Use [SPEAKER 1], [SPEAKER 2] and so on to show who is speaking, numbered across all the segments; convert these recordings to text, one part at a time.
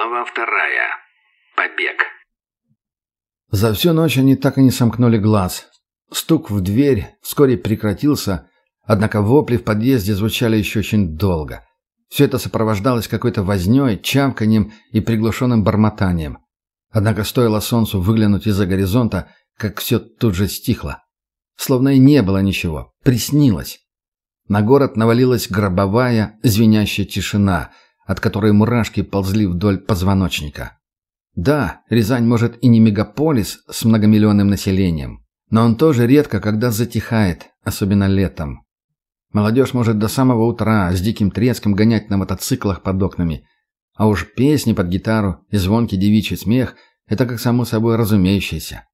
[SPEAKER 1] Глава вторая. Побег.
[SPEAKER 2] За всю ночь они так и не сомкнули глаз. Стук в дверь вскоре прекратился, однако вопли в подъезде звучали еще очень долго. Все это сопровождалось какой-то вознёй, чавканьем и приглушенным бормотанием. Однако стоило солнцу выглянуть из-за горизонта, как все тут же стихло. Словно и не было ничего. Приснилось. На город навалилась гробовая, звенящая тишина, от которой мурашки ползли вдоль позвоночника. Да, Рязань может и не мегаполис с многомиллионным населением, но он тоже редко когда затихает, особенно летом. Молодежь может до самого утра с диким треском гонять на мотоциклах под окнами. А уж песни под гитару и звонкий девичий смех – это как само собой разумеющееся.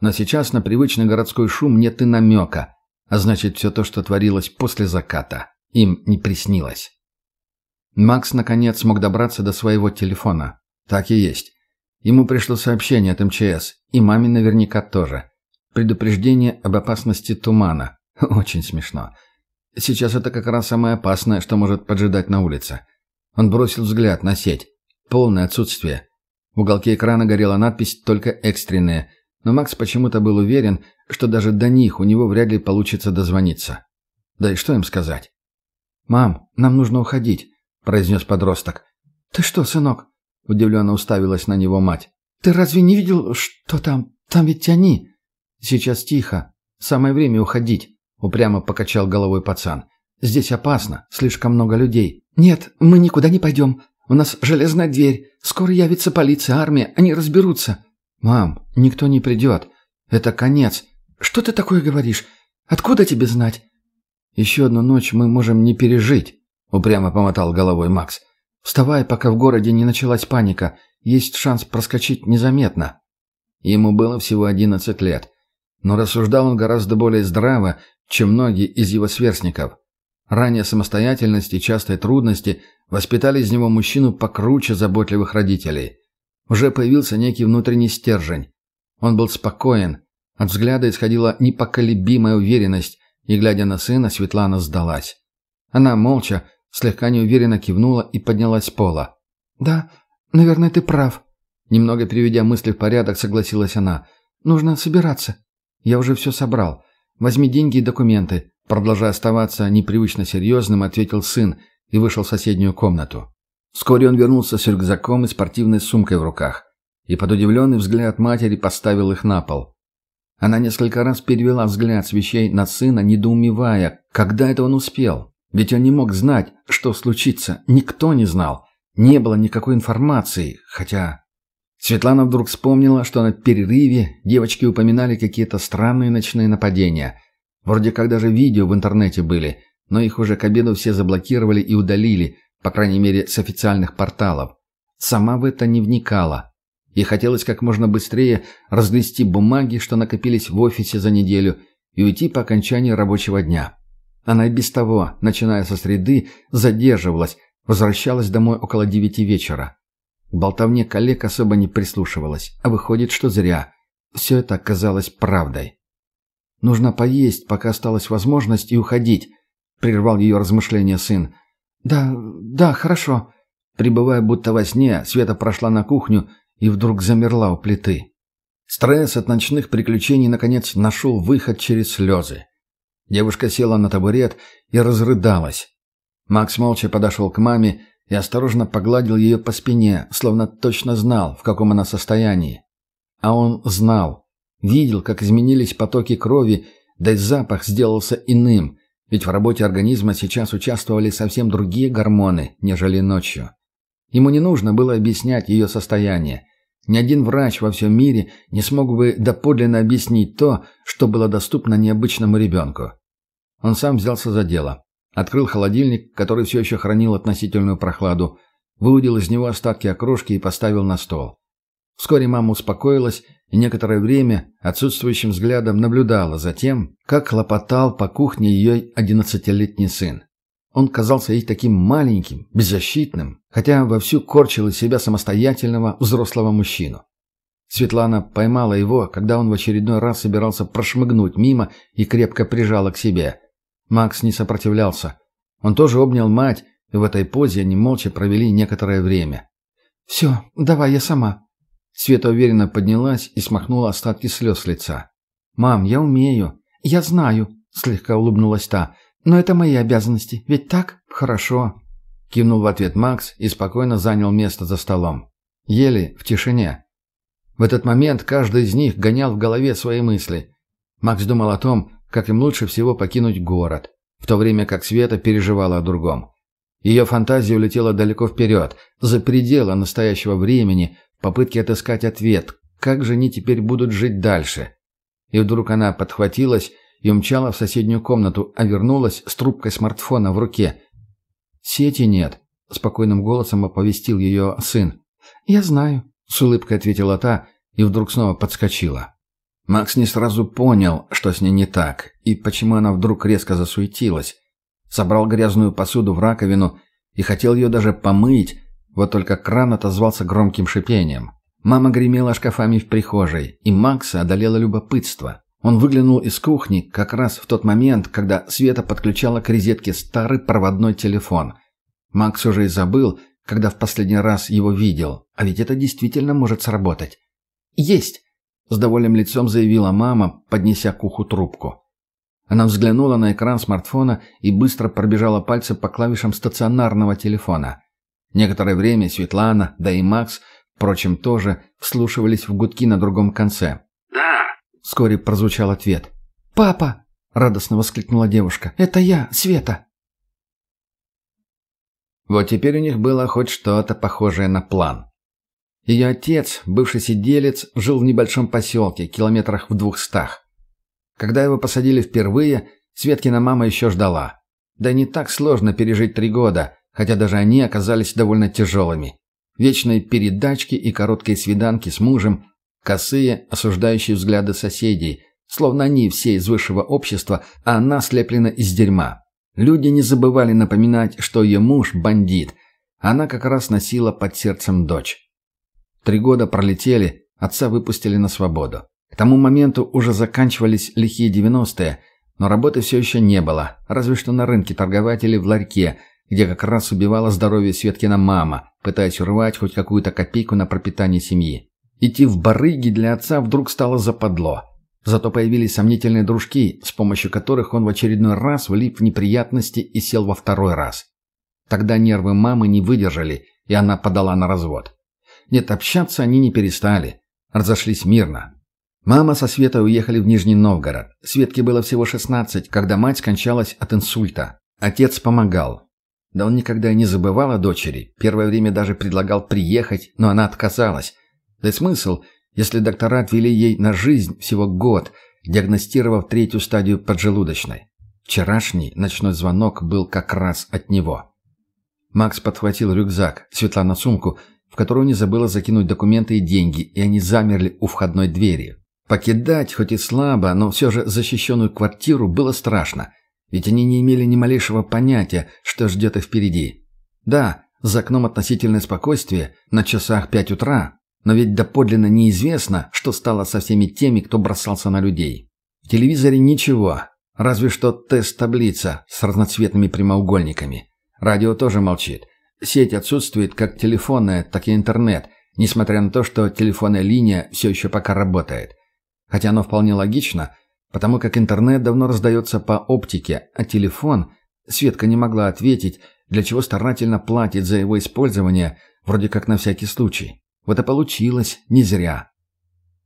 [SPEAKER 2] Но сейчас на привычный городской шум нет и намека, а значит, все то, что творилось после заката, им не приснилось. Макс, наконец, смог добраться до своего телефона. Так и есть. Ему пришло сообщение от МЧС, и маме наверняка тоже. Предупреждение об опасности тумана. Очень смешно. Сейчас это как раз самое опасное, что может поджидать на улице. Он бросил взгляд на сеть. Полное отсутствие. В уголке экрана горела надпись «Только экстренные», но Макс почему-то был уверен, что даже до них у него вряд ли получится дозвониться. Да и что им сказать? «Мам, нам нужно уходить», — произнес подросток. «Ты что, сынок?» — удивленно уставилась на него мать. «Ты разве не видел, что там? Там ведь они!» «Сейчас тихо. Самое время уходить». Упрямо покачал головой пацан. «Здесь опасно. Слишком много людей». «Нет, мы никуда не пойдем. У нас железная дверь. Скоро явится полиция, армия. Они разберутся». «Мам, никто не придет. Это конец». «Что ты такое говоришь? Откуда тебе знать?» «Еще одну ночь мы можем не пережить», — упрямо помотал головой Макс. «Вставай, пока в городе не началась паника. Есть шанс проскочить незаметно». Ему было всего одиннадцать лет. Но рассуждал он гораздо более здраво, чем многие из его сверстников. Ранее самостоятельность и частые трудности воспитали из него мужчину покруче заботливых родителей. Уже появился некий внутренний стержень. Он был спокоен, от взгляда исходила непоколебимая уверенность, и, глядя на сына, Светлана сдалась. Она молча, слегка неуверенно кивнула и поднялась с пола. «Да, наверное, ты прав», — немного приведя мысли в порядок, согласилась она. «Нужно собираться. Я уже все собрал. Возьми деньги и документы. Продолжая оставаться непривычно серьезным, ответил сын и вышел в соседнюю комнату. Вскоре он вернулся с рюкзаком и спортивной сумкой в руках. И под удивленный взгляд матери поставил их на пол. Она несколько раз перевела взгляд с вещей на сына, недоумевая, когда это он успел. Ведь он не мог знать, что случится. Никто не знал. Не было никакой информации, хотя Светлана вдруг вспомнила, что на перерыве девочки упоминали какие-то странные ночные нападения. Вроде как даже видео в интернете были, но их уже к обеду все заблокировали и удалили, по крайней мере, с официальных порталов. Сама в это не вникала. Ей хотелось как можно быстрее разгрести бумаги, что накопились в офисе за неделю, и уйти по окончании рабочего дня. Она и без того, начиная со среды, задерживалась, возвращалась домой около девяти вечера. К болтовне коллег особо не прислушивалась, а выходит, что зря. Все это оказалось правдой. «Нужно поесть, пока осталась возможность, и уходить», — прервал ее размышления сын. «Да, да, хорошо». Прибывая будто во сне, Света прошла на кухню и вдруг замерла у плиты. Стресс от ночных приключений наконец нашел выход через слезы. Девушка села на табурет и разрыдалась. Макс молча подошел к маме и осторожно погладил ее по спине, словно точно знал, в каком она состоянии. А он знал. Видел, как изменились потоки крови, да и запах сделался иным, ведь в работе организма сейчас участвовали совсем другие гормоны, нежели ночью. Ему не нужно было объяснять ее состояние. Ни один врач во всем мире не смог бы доподлинно объяснить то, что было доступно необычному ребенку. Он сам взялся за дело. Открыл холодильник, который все еще хранил относительную прохладу, выудил из него остатки окрошки и поставил на стол. Вскоре мама успокоилась и некоторое время отсутствующим взглядом наблюдала за тем, как хлопотал по кухне ее одиннадцатилетний сын. Он казался ей таким маленьким, беззащитным, хотя вовсю корчил из себя самостоятельного взрослого мужчину. Светлана поймала его, когда он в очередной раз собирался прошмыгнуть мимо и крепко прижала к себе – Макс не сопротивлялся. Он тоже обнял мать, и в этой позе они молча провели некоторое время. «Все, давай я сама». Света уверенно поднялась и смахнула остатки слез с лица. «Мам, я умею». «Я знаю», — слегка улыбнулась та. «Но это мои обязанности, ведь так?» «Хорошо», — кивнул в ответ Макс и спокойно занял место за столом. Ели в тишине. В этот момент каждый из них гонял в голове свои мысли. Макс думал о том, как им лучше всего покинуть город, в то время как Света переживала о другом. Ее фантазия улетела далеко вперед, за пределы настоящего времени, в попытке отыскать ответ, как же они теперь будут жить дальше. И вдруг она подхватилась и умчала в соседнюю комнату, а вернулась с трубкой смартфона в руке. «Сети нет», — спокойным голосом оповестил ее сын. «Я знаю», — с улыбкой ответила та и вдруг снова подскочила. Макс не сразу понял, что с ней не так, и почему она вдруг резко засуетилась. Собрал грязную посуду в раковину и хотел ее даже помыть, вот только кран отозвался громким шипением. Мама гремела шкафами в прихожей, и Макса одолело любопытство. Он выглянул из кухни как раз в тот момент, когда Света подключала к розетке старый проводной телефон. Макс уже и забыл, когда в последний раз его видел, а ведь это действительно может сработать. «Есть!» С довольным лицом заявила мама, поднеся к уху трубку. Она взглянула на экран смартфона и быстро пробежала пальцы по клавишам стационарного телефона. Некоторое время Светлана, да и Макс, впрочем, тоже вслушивались в гудки на другом конце.
[SPEAKER 1] «Да!»
[SPEAKER 2] — вскоре прозвучал ответ. «Папа!» — радостно воскликнула девушка. «Это я, Света!» Вот теперь у них было хоть что-то похожее на план. Ее отец, бывший сиделец, жил в небольшом поселке, километрах в двухстах. Когда его посадили впервые, Светкина мама еще ждала. Да не так сложно пережить три года, хотя даже они оказались довольно тяжелыми. Вечные передачки и короткие свиданки с мужем, косые, осуждающие взгляды соседей, словно они все из высшего общества, а она слеплена из дерьма. Люди не забывали напоминать, что ее муж – бандит, она как раз носила под сердцем дочь. Три года пролетели, отца выпустили на свободу. К тому моменту уже заканчивались лихие девяностые, но работы все еще не было, разве что на рынке торговать или в ларьке, где как раз убивала здоровье Светкина мама, пытаясь урвать хоть какую-то копейку на пропитание семьи. Идти в барыги для отца вдруг стало западло. Зато появились сомнительные дружки, с помощью которых он в очередной раз влип в неприятности и сел во второй раз. Тогда нервы мамы не выдержали, и она подала на развод. Нет, общаться они не перестали. Разошлись мирно. Мама со Светой уехали в Нижний Новгород. Светке было всего 16, когда мать скончалась от инсульта. Отец помогал. Да он никогда и не забывал о дочери. Первое время даже предлагал приехать, но она отказалась. Да и смысл, если доктора отвели ей на жизнь всего год, диагностировав третью стадию поджелудочной. Вчерашний ночной звонок был как раз от него. Макс подхватил рюкзак, Светлана сумку – в которую не забыла закинуть документы и деньги, и они замерли у входной двери. Покидать, хоть и слабо, но все же защищенную квартиру было страшно, ведь они не имели ни малейшего понятия, что ждет их впереди. Да, за окном относительное спокойствие, на часах пять утра, но ведь доподлинно неизвестно, что стало со всеми теми, кто бросался на людей. В телевизоре ничего, разве что тест-таблица с разноцветными прямоугольниками. Радио тоже молчит. Сеть отсутствует как телефонная, так и интернет, несмотря на то, что телефонная линия все еще пока работает. Хотя оно вполне логично, потому как интернет давно раздается по оптике, а телефон Светка не могла ответить, для чего старательно платит за его использование, вроде как на всякий случай. Вот и получилось не зря.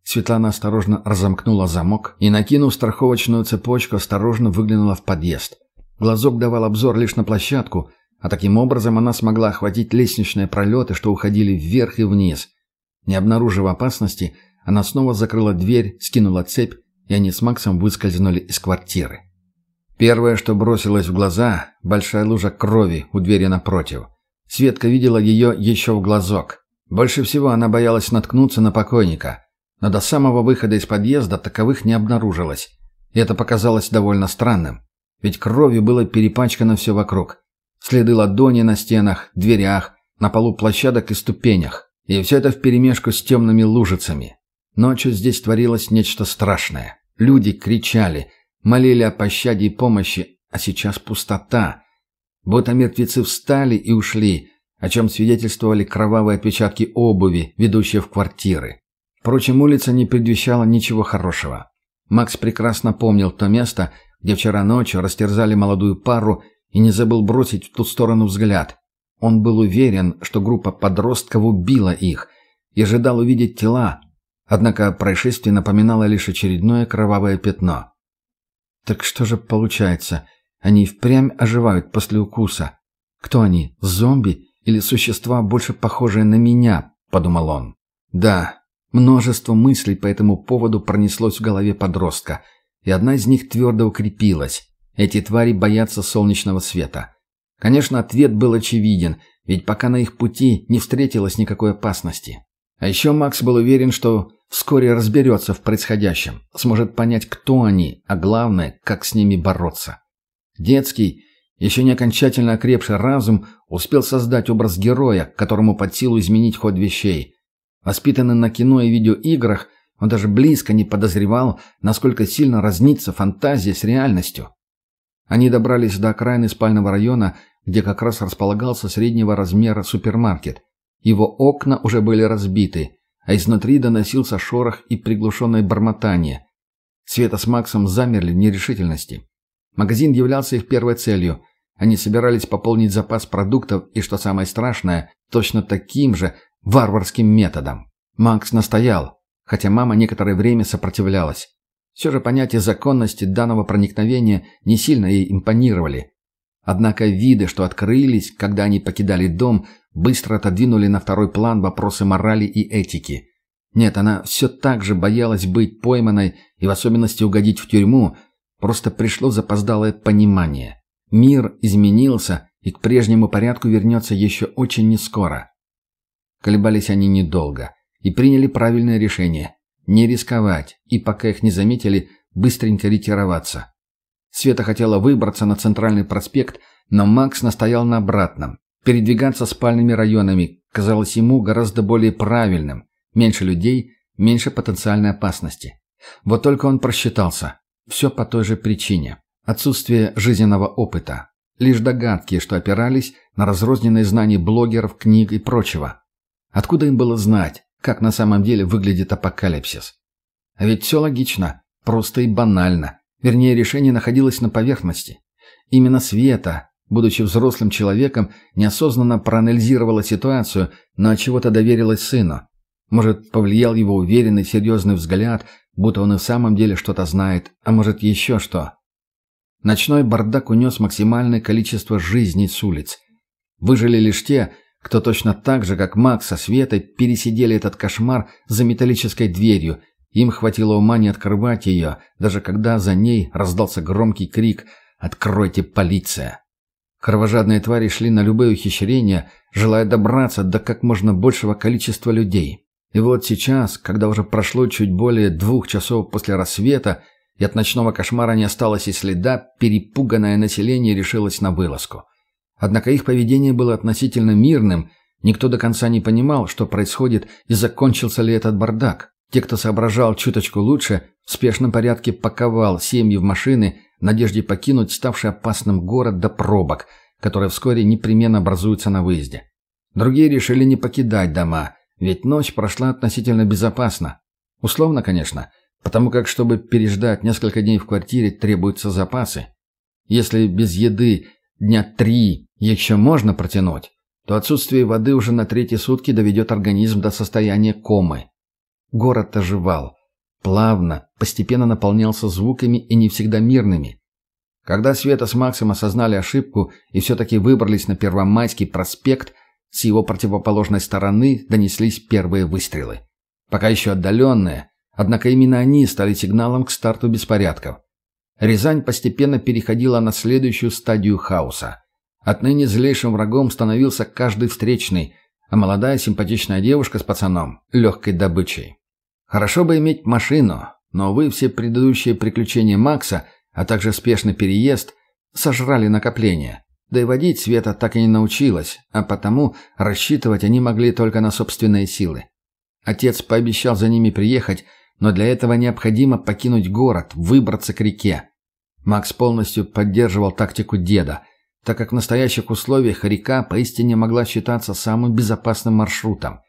[SPEAKER 2] Светлана осторожно разомкнула замок и, накинув страховочную цепочку, осторожно выглянула в подъезд. Глазок давал обзор лишь на площадку, а таким образом она смогла охватить лестничные пролеты, что уходили вверх и вниз. Не обнаружив опасности, она снова закрыла дверь, скинула цепь, и они с Максом выскользнули из квартиры. Первое, что бросилось в глаза – большая лужа крови у двери напротив. Светка видела ее еще в глазок. Больше всего она боялась наткнуться на покойника, но до самого выхода из подъезда таковых не обнаружилось. И это показалось довольно странным, ведь кровью было перепачкано все вокруг. Следы ладони на стенах, дверях, на полу площадок и ступенях. И все это вперемешку с темными лужицами. Ночью здесь творилось нечто страшное. Люди кричали, молили о пощаде и помощи, а сейчас пустота. Будто мертвецы встали и ушли, о чем свидетельствовали кровавые отпечатки обуви, ведущие в квартиры. Впрочем, улица не предвещала ничего хорошего. Макс прекрасно помнил то место, где вчера ночью растерзали молодую пару и не забыл бросить в ту сторону взгляд. Он был уверен, что группа подростков убила их и ожидал увидеть тела, однако происшествие напоминало лишь очередное кровавое пятно. Так что же получается, они впрямь оживают после укуса? Кто они, зомби или существа, больше похожие на меня?» – подумал он. «Да, множество мыслей по этому поводу пронеслось в голове подростка, и одна из них твердо укрепилась. Эти твари боятся солнечного света. Конечно, ответ был очевиден, ведь пока на их пути не встретилось никакой опасности. А еще Макс был уверен, что вскоре разберется в происходящем, сможет понять, кто они, а главное, как с ними бороться. Детский, еще не окончательно окрепший разум успел создать образ героя, которому под силу изменить ход вещей. Воспитанный на кино и видеоиграх, он даже близко не подозревал, насколько сильно разнится фантазия с реальностью. Они добрались до окраины спального района, где как раз располагался среднего размера супермаркет. Его окна уже были разбиты, а изнутри доносился шорох и приглушенное бормотание. Света с Максом замерли в нерешительности. Магазин являлся их первой целью. Они собирались пополнить запас продуктов и, что самое страшное, точно таким же варварским методом. Макс настоял, хотя мама некоторое время сопротивлялась. Все же понятия законности данного проникновения не сильно ей импонировали. Однако виды, что открылись, когда они покидали дом, быстро отодвинули на второй план вопросы морали и этики. Нет, она все так же боялась быть пойманной и в особенности угодить в тюрьму, Просто пришло запоздалое понимание. Мир изменился и к прежнему порядку вернется еще очень нескоро. Колебались они недолго и приняли правильное решение – не рисковать и, пока их не заметили, быстренько ретироваться. Света хотела выбраться на центральный проспект, но Макс настоял на обратном. Передвигаться спальными районами казалось ему гораздо более правильным. Меньше людей, меньше потенциальной опасности. Вот только он просчитался. Все по той же причине. Отсутствие жизненного опыта. Лишь догадки, что опирались на разрозненные знания блогеров, книг и прочего. Откуда им было знать, как на самом деле выглядит апокалипсис? А ведь все логично, просто и банально. Вернее, решение находилось на поверхности. Именно Света, будучи взрослым человеком, неосознанно проанализировала ситуацию, но от чего-то доверилась сыну. Может, повлиял его уверенный, серьезный взгляд, будто он и в самом деле что-то знает, а может еще что. Ночной бардак унес максимальное количество жизней с улиц. Выжили лишь те, кто точно так же, как Макс со Светой, пересидели этот кошмар за металлической дверью. Им хватило ума не открывать ее, даже когда за ней раздался громкий крик «Откройте, полиция!». Кровожадные твари шли на любые ухищрения, желая добраться до как можно большего количества людей. И вот сейчас, когда уже прошло чуть более двух часов после рассвета, и от ночного кошмара не осталось и следа, перепуганное население решилось на вылазку. Однако их поведение было относительно мирным, никто до конца не понимал, что происходит и закончился ли этот бардак. Те, кто соображал чуточку лучше, в спешном порядке паковал семьи в машины в надежде покинуть ставший опасным город до пробок, которые вскоре непременно образуются на выезде. Другие решили не покидать дома – ведь ночь прошла относительно безопасно. Условно, конечно, потому как, чтобы переждать несколько дней в квартире, требуются запасы. Если без еды дня три еще можно протянуть, то отсутствие воды уже на третьи сутки доведет организм до состояния комы. Город оживал. Плавно, постепенно наполнялся звуками и не всегда мирными. Когда Света с Максом осознали ошибку и все-таки выбрались на Первомайский проспект – с его противоположной стороны донеслись первые выстрелы. Пока еще отдаленные, однако именно они стали сигналом к старту беспорядков. Рязань постепенно переходила на следующую стадию хаоса. Отныне злейшим врагом становился каждый встречный, а молодая симпатичная девушка с пацаном – легкой добычей. Хорошо бы иметь машину, но, увы, все предыдущие приключения Макса, а также спешный переезд, сожрали накопления. Да и водить Света так и не научилась, а потому рассчитывать они могли только на собственные силы. Отец пообещал за ними приехать, но для этого необходимо покинуть город, выбраться к реке. Макс полностью поддерживал тактику деда. так как в настоящих условиях река поистине могла считаться самым безопасным маршрутом.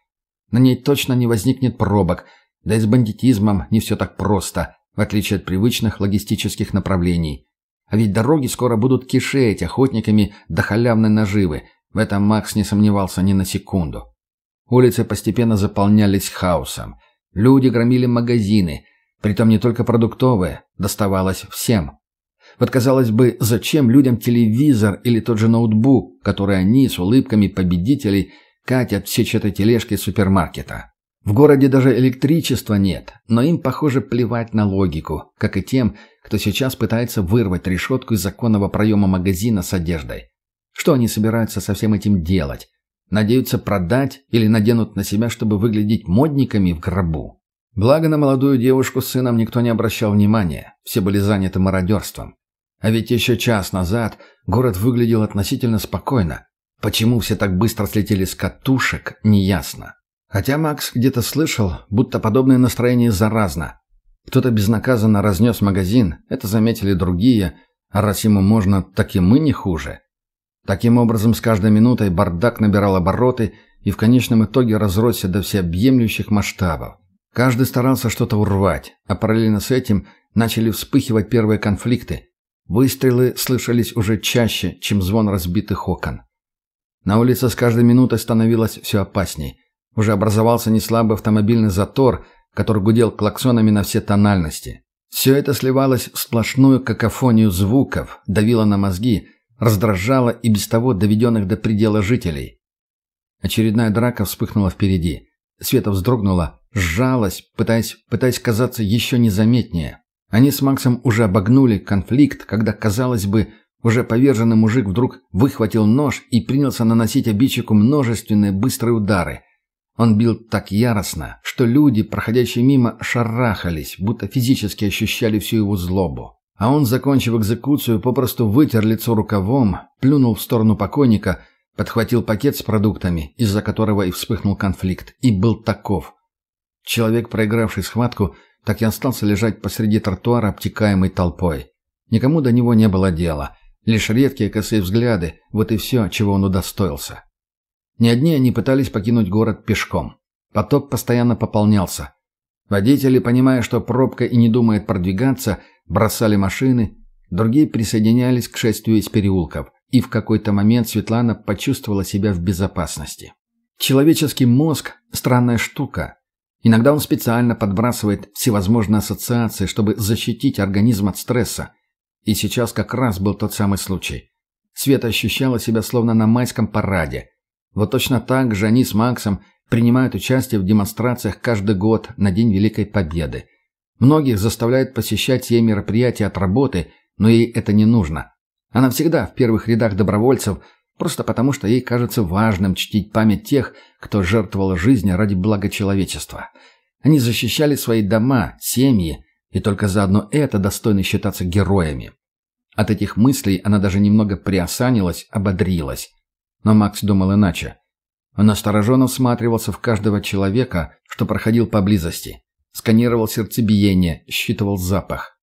[SPEAKER 2] На ней точно не возникнет пробок, да и с бандитизмом не все так просто, в отличие от привычных логистических направлений. А ведь дороги скоро будут кишеть охотниками до халявной наживы, в этом Макс не сомневался ни на секунду. Улицы постепенно заполнялись хаосом. Люди громили магазины, притом не только продуктовые, доставалось всем. Вот, казалось бы, зачем людям телевизор или тот же ноутбук, который они с улыбками победителей катят в сетчатой тележке супермаркета? В городе даже электричества нет, но им, похоже, плевать на логику, как и тем, кто сейчас пытается вырвать решетку из законного проема магазина с одеждой. Что они собираются со всем этим делать? Надеются продать или наденут на себя, чтобы выглядеть модниками в гробу? Благо на молодую девушку с сыном никто не обращал внимания, все были заняты мародерством. А ведь еще час назад город выглядел относительно спокойно. Почему все так быстро слетели с катушек, неясно. Хотя Макс где-то слышал, будто подобное настроение заразно. Кто-то безнаказанно разнес магазин, это заметили другие, а раз ему можно, так и мы не хуже. Таким образом, с каждой минутой бардак набирал обороты и в конечном итоге разросся до всеобъемлющих масштабов. Каждый старался что-то урвать, а параллельно с этим начали вспыхивать первые конфликты, Выстрелы слышались уже чаще, чем звон разбитых окон. На улице с каждой минутой становилось все опасней. Уже образовался неслабый автомобильный затор, который гудел клаксонами на все тональности. Все это сливалось в сплошную какофонию звуков, давило на мозги, раздражало и без того доведенных до предела жителей. Очередная драка вспыхнула впереди. Света вздрогнула, сжалась, пытаясь, пытаясь казаться еще незаметнее. Они с Максом уже обогнули конфликт, когда, казалось бы, уже поверженный мужик вдруг выхватил нож и принялся наносить обидчику множественные быстрые удары. Он бил так яростно, что люди, проходящие мимо, шарахались, будто физически ощущали всю его злобу. А он, закончив экзекуцию, попросту вытер лицо рукавом, плюнул в сторону покойника, подхватил пакет с продуктами, из-за которого и вспыхнул конфликт, и был таков. Человек, проигравший схватку, так и остался лежать посреди тротуара, обтекаемой толпой. Никому до него не было дела. Лишь редкие косые взгляды, вот и все, чего он удостоился. Ни одни они пытались покинуть город пешком. Поток постоянно пополнялся. Водители, понимая, что пробка и не думает продвигаться, бросали машины, другие присоединялись к шествию из переулков, и в какой-то момент Светлана почувствовала себя в безопасности. Человеческий мозг – странная штука. Иногда он специально подбрасывает всевозможные ассоциации, чтобы защитить организм от стресса. И сейчас как раз был тот самый случай. Света ощущала себя словно на майском параде. Вот точно так же они с Максом принимают участие в демонстрациях каждый год на День Великой Победы. Многих заставляют посещать сие мероприятия от работы, но ей это не нужно. Она всегда в первых рядах добровольцев – Просто потому, что ей кажется важным чтить память тех, кто жертвовал жизнью ради блага человечества. Они защищали свои дома, семьи, и только заодно это достойны считаться героями. От этих мыслей она даже немного приосанилась, ободрилась. Но Макс думал иначе. Он осторожно всматривался в каждого человека, что проходил поблизости. Сканировал сердцебиение, считывал запах.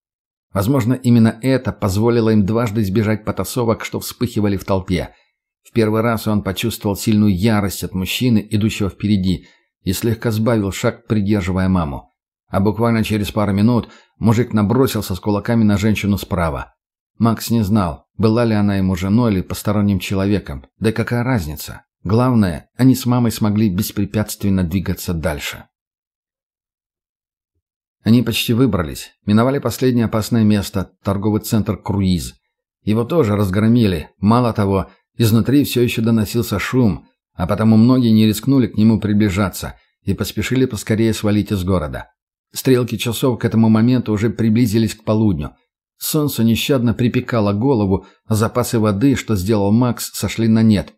[SPEAKER 2] Возможно, именно это позволило им дважды избежать потасовок, что вспыхивали в толпе – в первый раз он почувствовал сильную ярость от мужчины, идущего впереди, и слегка сбавил шаг, придерживая маму. А буквально через пару минут мужик набросился с кулаками на женщину справа. Макс не знал, была ли она ему женой или посторонним человеком. Да какая разница? Главное, они с мамой смогли беспрепятственно двигаться дальше. Они почти выбрались, миновали последнее опасное место, торговый центр «Круиз». Его тоже разгромили. Мало того, Изнутри все еще доносился шум, а потому многие не рискнули к нему приближаться и поспешили поскорее свалить из города. Стрелки часов к этому моменту уже приблизились к полудню. Солнце нещадно припекало голову, а запасы воды, что сделал Макс, сошли на нет.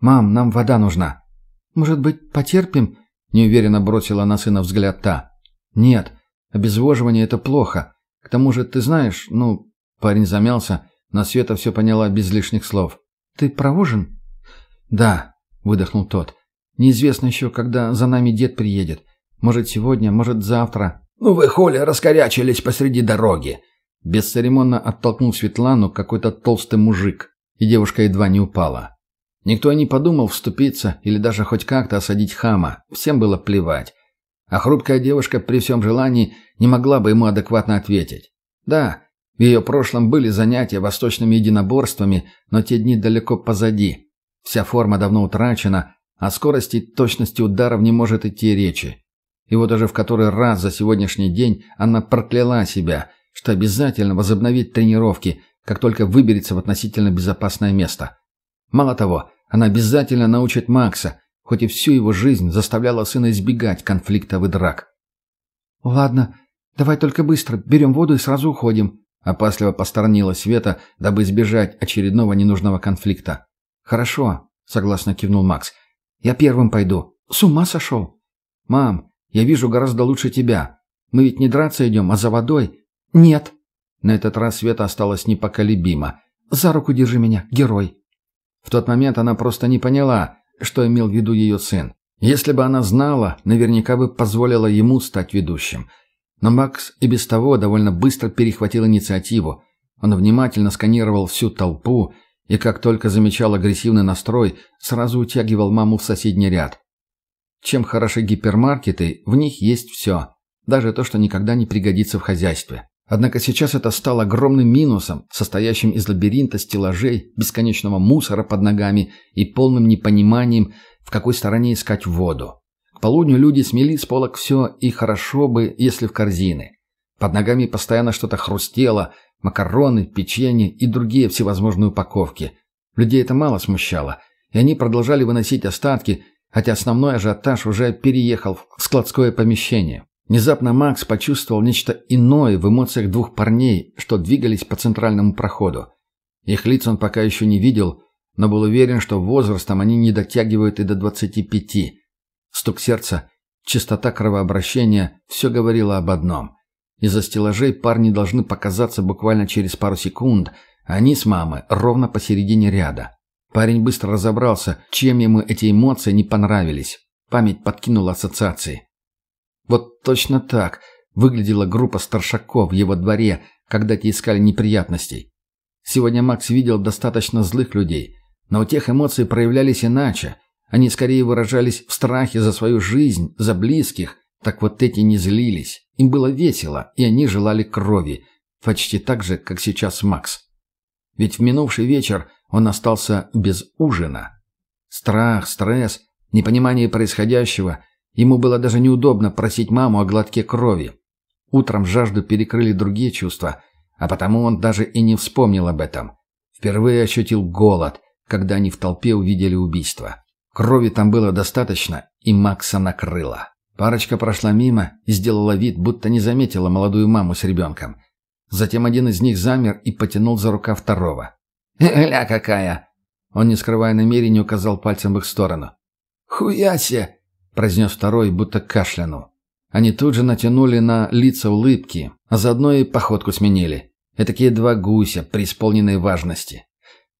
[SPEAKER 2] «Мам, нам вода нужна». «Может быть, потерпим?» – неуверенно бросила на сына взгляд та. «Нет, обезвоживание – это плохо. К тому же, ты знаешь, ну...» Парень замялся, но Света все поняла без лишних слов. «Ты провожен?» «Да», — выдохнул тот. «Неизвестно еще, когда за нами дед приедет. Может, сегодня, может, завтра».
[SPEAKER 3] «Ну вы, Холи, раскорячились посреди дороги!»
[SPEAKER 2] Бесцеремонно оттолкнул Светлану какой-то толстый мужик. и девушка едва не упала. Никто и не подумал вступиться или даже хоть как-то осадить хама, всем было плевать. А хрупкая девушка при всем желании не могла бы ему адекватно ответить. Да, в ее прошлом были занятия восточными единоборствами, но те дни далеко позади. Вся форма давно утрачена, о скорости и точности ударов не может идти речи. И вот уже в который раз за сегодняшний день она прокляла себя, что обязательно возобновит тренировки, как только выберется в относительно безопасное место. Мало того, она обязательно научит Макса, хоть и всю его жизнь заставляла сына избегать конфликтов и драк.
[SPEAKER 3] «Ладно, давай только быстро, берем воду и сразу уходим»,
[SPEAKER 2] опасливо посторонилась Света, дабы избежать очередного ненужного конфликта.
[SPEAKER 3] «Хорошо», — согласно кивнул Макс. «Я первым пойду. С ума сошел?»
[SPEAKER 2] «Мам, я вижу гораздо лучше тебя. Мы ведь не драться идем, а за водой».
[SPEAKER 3] «Нет».
[SPEAKER 2] На этот раз Света осталась непоколебима.
[SPEAKER 3] «За руку держи меня, герой».
[SPEAKER 2] В тот момент она просто не поняла, что имел в виду ее сын. Если бы она знала, наверняка бы позволила ему стать ведущим. Но Макс и без того довольно быстро перехватил инициативу. Он внимательно сканировал всю толпу и, как только замечал агрессивный настрой, сразу утягивал маму в соседний ряд. Чем хороши гипермаркеты, в них есть все. Даже то, что никогда не пригодится в хозяйстве. Однако сейчас это стало огромным минусом, состоящим из лабиринта стеллажей, бесконечного мусора под ногами и полным непониманием, в какой стороне искать воду. К полудню люди смели с полок все, и хорошо бы, если в корзины. Под ногами постоянно что-то хрустело, макароны, печенье и другие всевозможные упаковки. Людей это мало смущало, и они продолжали выносить остатки, хотя основной ажиотаж уже переехал в складское помещение. Внезапно Макс почувствовал нечто иное в эмоциях двух парней, что двигались по центральному проходу. Их лиц он пока еще не видел, но был уверен, что возрастом они не дотягивают и до 25. Стук сердца, частота кровообращения – все говорило об одном. Из-за стеллажей парни должны показаться буквально через пару секунд, а они с мамой ровно посередине ряда. Парень быстро разобрался, чем ему эти эмоции не понравились. Память подкинула ассоциации. Вот точно так выглядела группа старшаков в его дворе, когда те искали неприятностей. Сегодня Макс видел достаточно злых людей, но у тех эмоции проявлялись иначе. Они скорее выражались в страхе за свою жизнь, за близких. Так вот эти не злились. Им было весело, и они желали крови. Почти так же, как сейчас Макс. Ведь в минувший вечер он остался без ужина. Страх, стресс, непонимание происходящего Ему было даже неудобно просить маму о глотке крови. Утром жажду перекрыли другие чувства, а потому он даже и не вспомнил об этом. Впервые ощутил голод, когда они в толпе увидели убийство. Крови там было достаточно, и Макса накрыло. Парочка прошла мимо и сделала вид, будто не заметила молодую маму с ребенком. Затем один из них замер и потянул за рука второго.
[SPEAKER 3] «Ля какая!»
[SPEAKER 2] Он, не скрывая намерения, указал пальцем в их сторону.
[SPEAKER 3] «Хуясе!» — произнес второй, будто кашлянул.
[SPEAKER 2] Они тут же натянули на лица улыбки, а заодно и походку сменили. Этакие два гуся, преисполненные важности.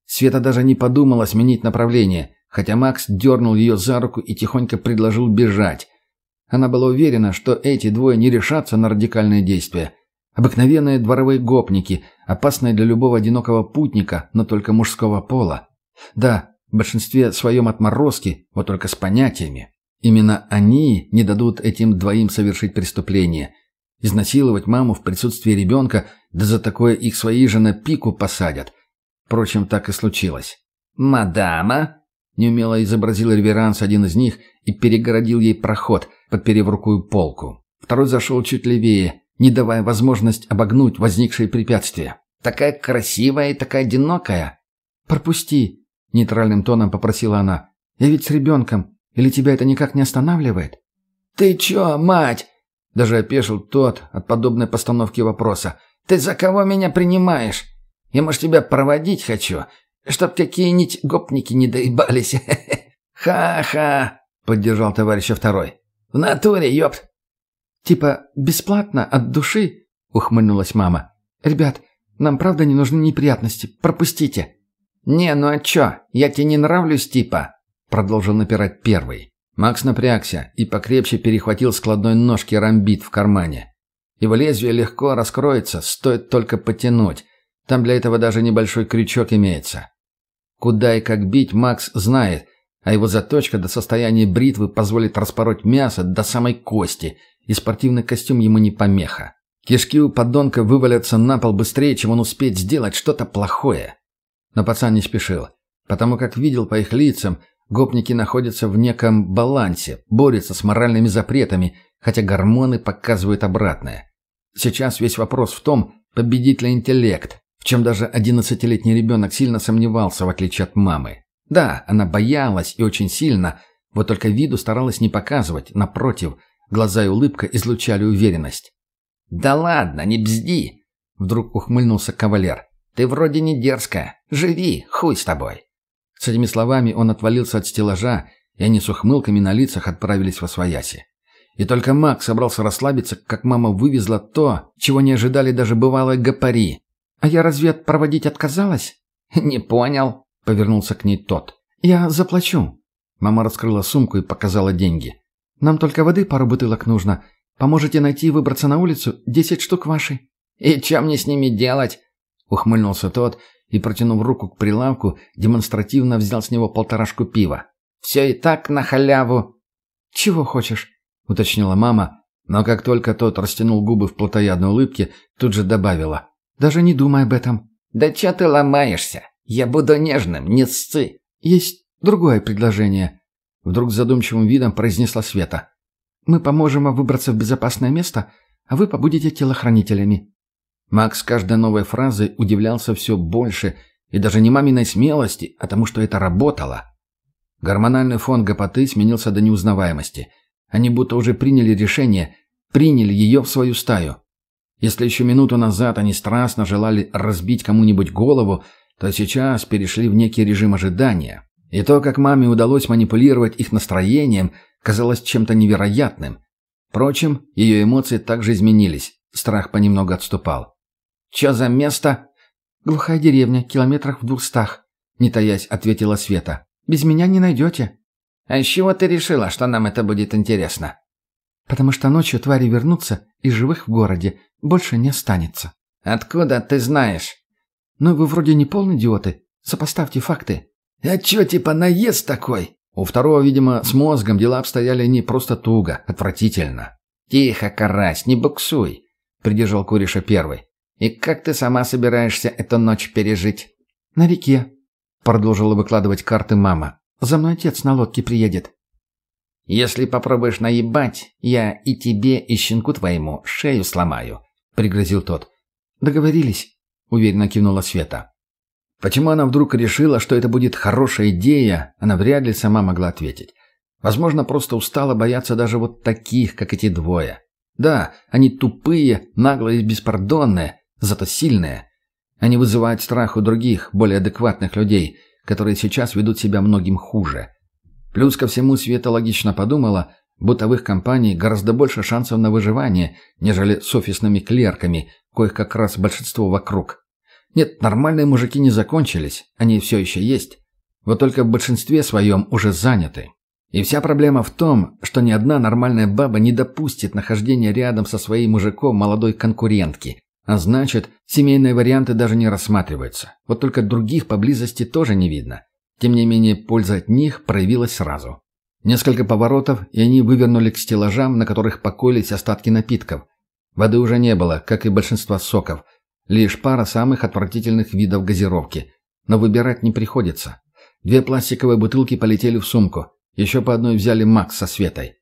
[SPEAKER 2] Света даже не подумала сменить направление, хотя Макс дернул ее за руку и тихонько предложил бежать. Она была уверена, что эти двое не решатся на радикальные действия. Обыкновенные дворовые гопники, опасные для любого одинокого путника, но только мужского пола. Да, в большинстве своем отморозки, вот только с понятиями. Именно они не дадут этим двоим совершить преступление. Изнасиловать маму в присутствии ребенка, да за такое их свои же на пику посадят. Впрочем, так и случилось.
[SPEAKER 3] «Мадама?»
[SPEAKER 2] Неумело изобразил реверанс один из них и перегородил ей проход, подперев рукую полку. Второй зашел чуть левее, не давая возможность обогнуть возникшее препятствие.
[SPEAKER 3] «Такая красивая и такая одинокая!»
[SPEAKER 2] «Пропусти!» — нейтральным тоном попросила она. «Я ведь с ребенком. Или тебя это никак не останавливает?»
[SPEAKER 3] «Ты чё, мать?»
[SPEAKER 2] Даже опешил тот от подобной постановки вопроса.
[SPEAKER 3] «Ты за кого меня принимаешь? Я, может, тебя проводить хочу, чтоб какие-нибудь гопники не доебались. Ха-ха!» — поддержал товарища второй. «В натуре, ёпт!»
[SPEAKER 2] «Типа бесплатно, от души?» — ухмыльнулась мама. «Ребят, нам правда не нужны неприятности. Пропустите».
[SPEAKER 3] «Не, ну а чё? Я тебе не нравлюсь, типа?»
[SPEAKER 2] Продолжил напирать первый. Макс напрягся и покрепче перехватил складной нож керамбит в кармане. Его лезвие легко раскроется, стоит только потянуть. Там для этого даже небольшой крючок имеется. Куда и как бить Макс знает, а его заточка до состояния бритвы позволит распороть мясо до самой кости, и спортивный костюм ему не помеха. Кишки у подонка вывалятся на пол быстрее, чем он успеет сделать что-то плохое. Но пацан не спешил, потому как видел по их лицам, гопники находятся в неком балансе, борются с моральными запретами, хотя гормоны показывают обратное. Сейчас весь вопрос в том, победит ли интеллект, в чем даже одиннадцатилетний ребенок сильно сомневался, в отличие от мамы. Да, она боялась и очень сильно, вот только виду старалась не показывать, напротив, глаза и улыбка излучали уверенность.
[SPEAKER 3] «Да ладно, не бзди!» — вдруг ухмыльнулся кавалер. «Ты вроде не дерзкая. Живи, хуй с тобой!»
[SPEAKER 2] С этими словами он отвалился от стеллажа, и они с ухмылками на лицах отправились во свояси. И только Мак собрался расслабиться, как мама вывезла то, чего не ожидали даже бывалые гопари. «А я разве проводить отказалась?»
[SPEAKER 3] «Не понял», — повернулся к ней тот.
[SPEAKER 2] «Я заплачу». Мама раскрыла сумку и показала деньги. «Нам только воды пару бутылок нужно. Поможете найти и выбраться на улицу? Десять штук ваши».
[SPEAKER 3] «И что мне с ними делать?»
[SPEAKER 2] Ухмыльнулся тот и, протянув руку к прилавку, демонстративно взял с него полторашку пива.
[SPEAKER 3] «Все и так на халяву».
[SPEAKER 2] «Чего хочешь?» — уточнила мама, но как только тот растянул губы в плотоядной улыбке, тут же добавила. «Даже не думай об этом».
[SPEAKER 3] «Да че ты ломаешься? Я буду нежным, не сцы».
[SPEAKER 2] «Есть другое предложение», — вдруг задумчивым видом произнесла Света. «Мы поможем вам выбраться в безопасное место, а вы побудете телохранителями». Макс каждой новой фразой удивлялся все больше, и даже не маминой смелости, а тому, что это работало. Гормональный фон гопоты сменился до неузнаваемости. Они будто уже приняли решение, приняли ее в свою стаю. Если еще минуту назад они страстно желали разбить кому-нибудь голову, то сейчас перешли в некий режим ожидания. И то, как маме удалось манипулировать их настроением, казалось чем-то невероятным. Впрочем, ее эмоции также изменились, страх понемногу отступал.
[SPEAKER 3] «Че за место?»
[SPEAKER 2] «Глухая деревня, километрах в двухстах», — не таясь, ответила Света. «Без меня не найдете».
[SPEAKER 3] «А с чего ты решила, что нам это будет интересно?»
[SPEAKER 2] «Потому что ночью твари вернутся, и живых в городе больше не останется».
[SPEAKER 3] «Откуда ты знаешь?»
[SPEAKER 2] «Ну, вы вроде не полные идиоты. Сопоставьте факты».
[SPEAKER 3] «А чё, типа наезд такой?»
[SPEAKER 2] У второго, видимо, с мозгом дела обстояли не просто туго, отвратительно.
[SPEAKER 3] «Тихо, карась, не буксуй», — придержал Куриша первый. «И как ты сама собираешься эту ночь пережить?»
[SPEAKER 2] «На реке», — продолжила выкладывать карты мама. «За мной отец на лодке приедет».
[SPEAKER 3] «Если попробуешь наебать, я и тебе, и щенку твоему шею сломаю», — пригрозил тот.
[SPEAKER 2] «Договорились», — уверенно кивнула Света. Почему она вдруг решила, что это будет хорошая идея, она вряд ли сама могла ответить. Возможно, просто устала бояться даже вот таких, как эти двое. Да, они тупые, наглые и беспардонные, зато сильные. Они вызывают страх у других, более адекватных людей, которые сейчас ведут себя многим хуже. Плюс ко всему Света логично подумала, будто в их компании гораздо больше шансов на выживание, нежели с офисными клерками, коих как раз большинство вокруг. Нет, нормальные мужики не закончились, они все еще есть. Вот только в большинстве своем уже заняты. И вся проблема в том, что ни одна нормальная баба не допустит нахождения рядом со своим мужиком молодой конкурентки. А значит, семейные варианты даже не рассматриваются. Вот только других поблизости тоже не видно. Тем не менее, польза от них проявилась сразу. Несколько поворотов, и они вывернули к стеллажам, на которых покоились остатки напитков. Воды уже не было, как и большинство соков. Лишь пара самых отвратительных видов газировки. Но выбирать не приходится. Две пластиковые бутылки полетели в сумку. Еще по одной взяли Макс со Светой.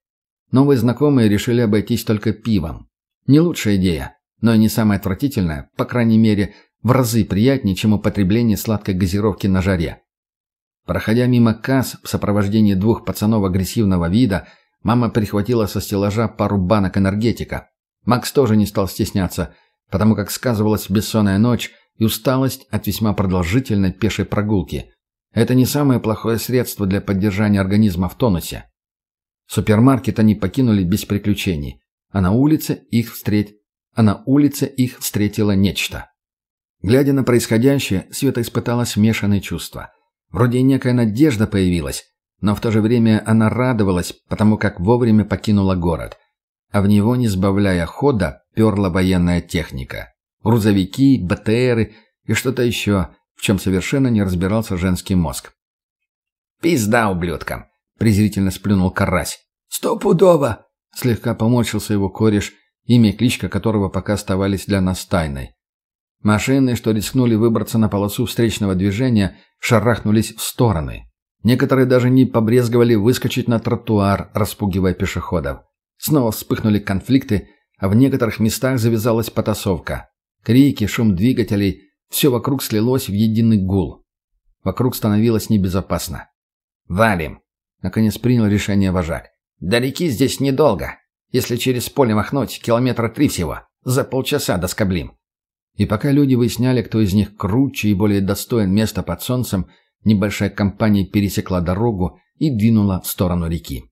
[SPEAKER 2] Новые знакомые решили обойтись только пивом. Не лучшая идея, но и не самая отвратительная, по крайней мере, в разы приятнее, чем употребление сладкой газировки на жаре. Проходя мимо касс в сопровождении двух пацанов агрессивного вида, мама прихватила со стеллажа пару банок энергетика. Макс тоже не стал стесняться, потому как сказывалась бессонная ночь и усталость от весьма продолжительной пешей прогулки. Это не самое плохое средство для поддержания организма в тонусе. Супермаркет они покинули без приключений, а на улице их встреть, а на улице их встретило нечто. Глядя на происходящее, Света испытала смешанные чувства. Вроде некая надежда появилась, но в то же время она радовалась, потому как вовремя покинула город. А в него, не сбавляя хода, перла военная техника. Грузовики, БТРы и что-то еще, в чем совершенно не разбирался женский мозг.
[SPEAKER 3] «Пизда ублюдкам!» — презрительно сплюнул карась.
[SPEAKER 2] «Стопудово!» — слегка поморщился его кореш, имя и кличка которого пока оставались для нас тайной. Машины, что рискнули выбраться на полосу встречного движения, шарахнулись в стороны. Некоторые даже не побрезговали выскочить на тротуар, распугивая пешеходов. Снова вспыхнули конфликты, а в некоторых местах завязалась потасовка. Крики, шум двигателей – все вокруг слилось в единый гул. Вокруг становилось небезопасно.
[SPEAKER 3] «Валим!» – наконец принял решение вожак. «До здесь недолго. Если через поле махнуть, километра три всего. За полчаса доскоблим».
[SPEAKER 2] И пока люди выясняли, кто из них круче и более достоин места под солнцем, небольшая компания пересекла дорогу и двинула в сторону реки.